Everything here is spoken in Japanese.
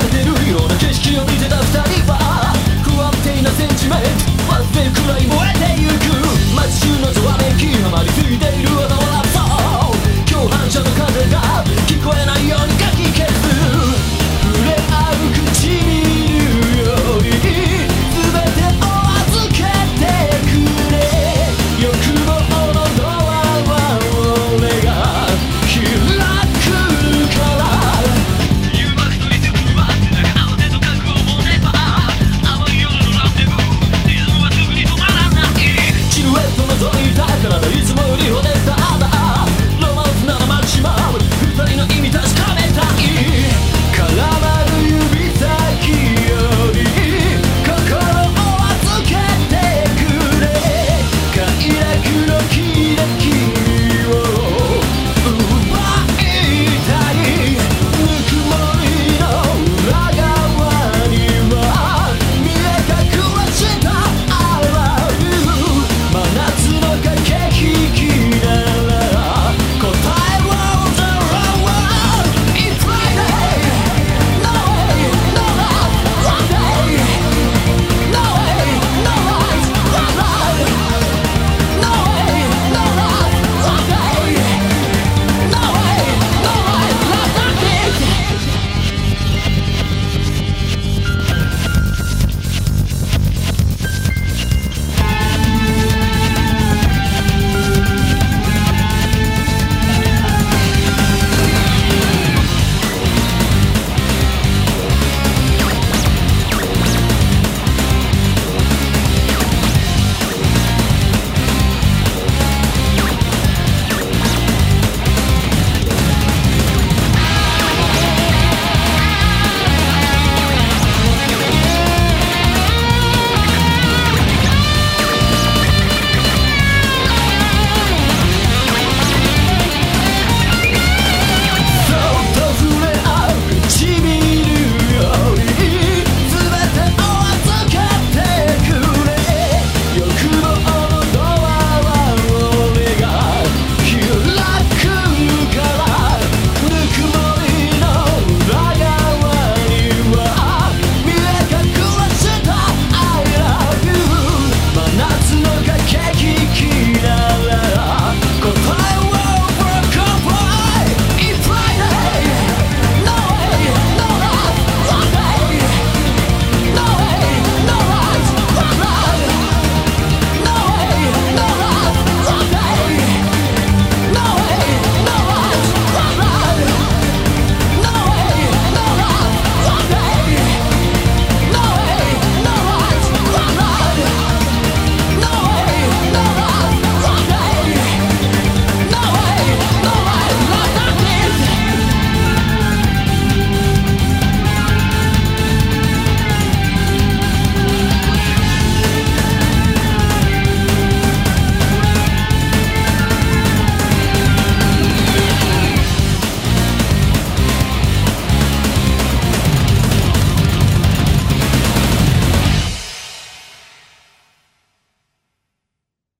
れてるような景色を見てた二人は不安定なセンチメント。忘れるくらい燃え